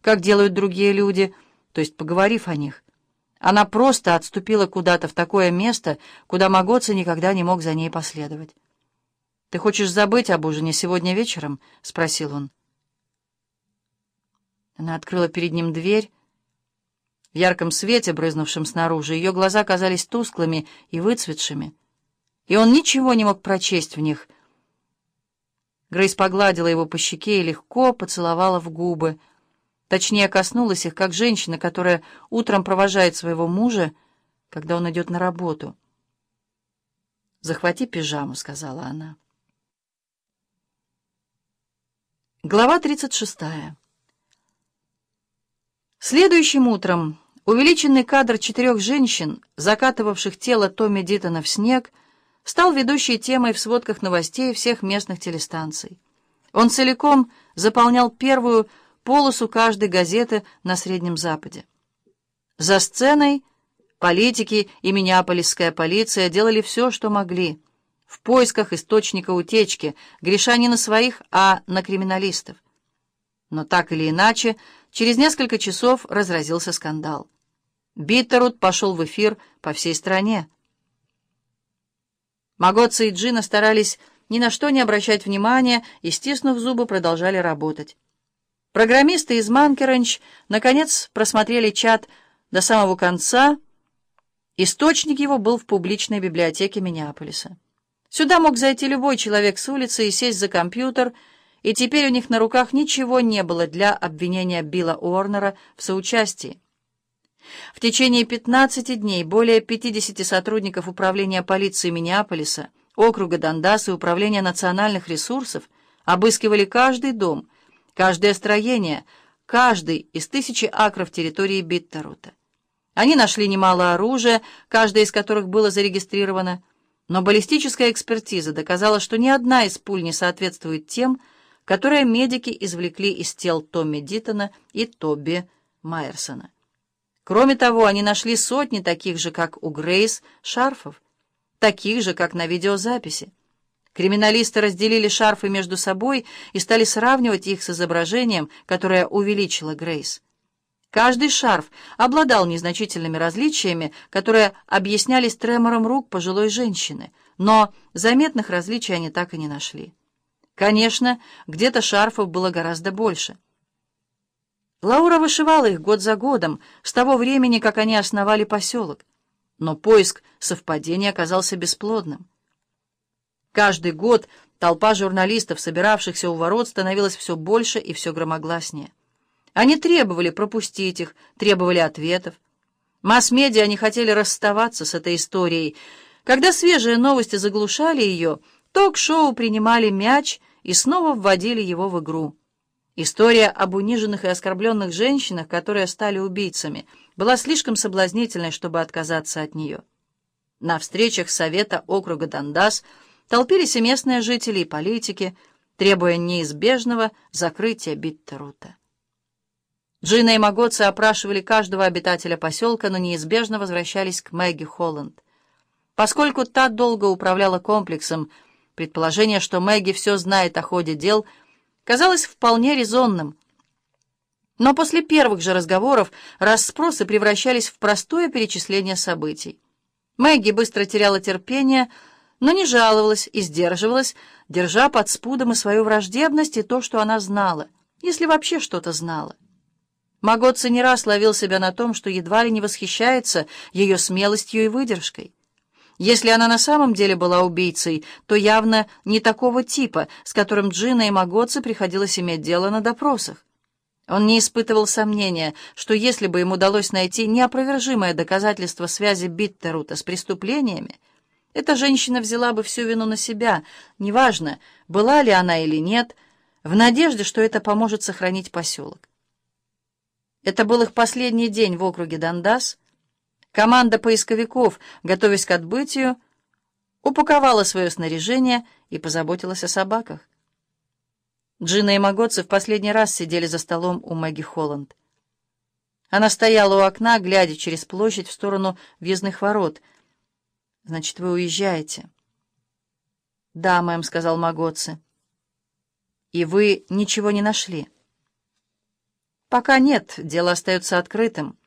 как делают другие люди, то есть поговорив о них. Она просто отступила куда-то в такое место, куда Магоци никогда не мог за ней последовать. «Ты хочешь забыть об ужине сегодня вечером?» — спросил он. Она открыла перед ним дверь. В ярком свете, брызнувшем снаружи, ее глаза казались тусклыми и выцветшими, и он ничего не мог прочесть в них. Грейс погладила его по щеке и легко поцеловала в губы, точнее коснулась их, как женщина, которая утром провожает своего мужа, когда он идет на работу. «Захвати пижаму», — сказала она. Глава 36. Следующим утром увеличенный кадр четырех женщин, закатывавших тело Томми Дитона в снег, стал ведущей темой в сводках новостей всех местных телестанций. Он целиком заполнял первую полосу каждой газеты на Среднем Западе. За сценой политики и миннеаполисская полиция делали все, что могли — в поисках источника утечки, греша не на своих, а на криминалистов. Но так или иначе, через несколько часов разразился скандал. Биттерут пошел в эфир по всей стране. Магоца и Джина старались ни на что не обращать внимания и, стиснув зубы, продолжали работать. Программисты из Манкеренч наконец просмотрели чат до самого конца. Источник его был в публичной библиотеке Миннеаполиса. Сюда мог зайти любой человек с улицы и сесть за компьютер, и теперь у них на руках ничего не было для обвинения Билла Уорнера в соучастии. В течение 15 дней более 50 сотрудников Управления полиции Миннеаполиса, округа Дандас и Управления национальных ресурсов обыскивали каждый дом, каждое строение, каждый из тысячи акров территории Биттерута. Они нашли немало оружия, каждое из которых было зарегистрировано, но баллистическая экспертиза доказала, что ни одна из пуль не соответствует тем, которые медики извлекли из тел Томми Диттона и Тобби Майерсона. Кроме того, они нашли сотни таких же, как у Грейс, шарфов, таких же, как на видеозаписи. Криминалисты разделили шарфы между собой и стали сравнивать их с изображением, которое увеличила Грейс. Каждый шарф обладал незначительными различиями, которые объяснялись тремором рук пожилой женщины, но заметных различий они так и не нашли. Конечно, где-то шарфов было гораздо больше. Лаура вышивала их год за годом, с того времени, как они основали поселок, но поиск совпадений оказался бесплодным. Каждый год толпа журналистов, собиравшихся у ворот, становилась все больше и все громогласнее. Они требовали пропустить их, требовали ответов. Масс-медиа не хотели расставаться с этой историей. Когда свежие новости заглушали ее, ток-шоу принимали мяч и снова вводили его в игру. История об униженных и оскорбленных женщинах, которые стали убийцами, была слишком соблазнительной, чтобы отказаться от нее. На встречах Совета округа Дандас толпились и местные жители, и политики, требуя неизбежного закрытия Биттерута. Джина и Магоцы опрашивали каждого обитателя поселка, но неизбежно возвращались к Мэгги Холланд. Поскольку та долго управляла комплексом, предположение, что Мэгги все знает о ходе дел, казалось вполне резонным. Но после первых же разговоров расспросы превращались в простое перечисление событий. Мэгги быстро теряла терпение, но не жаловалась и сдерживалась, держа под спудом и свою враждебность и то, что она знала, если вообще что-то знала. Магоцци не раз ловил себя на том, что едва ли не восхищается ее смелостью и выдержкой. Если она на самом деле была убийцей, то явно не такого типа, с которым Джина и Магоцци приходилось иметь дело на допросах. Он не испытывал сомнения, что если бы ему удалось найти неопровержимое доказательство связи Биттерута с преступлениями, эта женщина взяла бы всю вину на себя, неважно, была ли она или нет, в надежде, что это поможет сохранить поселок. Это был их последний день в округе Дандас. Команда поисковиков, готовясь к отбытию, упаковала свое снаряжение и позаботилась о собаках. Джина и Магоцы в последний раз сидели за столом у Мэгги Холланд. Она стояла у окна, глядя через площадь в сторону въездных ворот. «Значит, вы уезжаете?» «Да, мэм», — сказал Магоцы. «И вы ничего не нашли?» «Пока нет, дело остается открытым».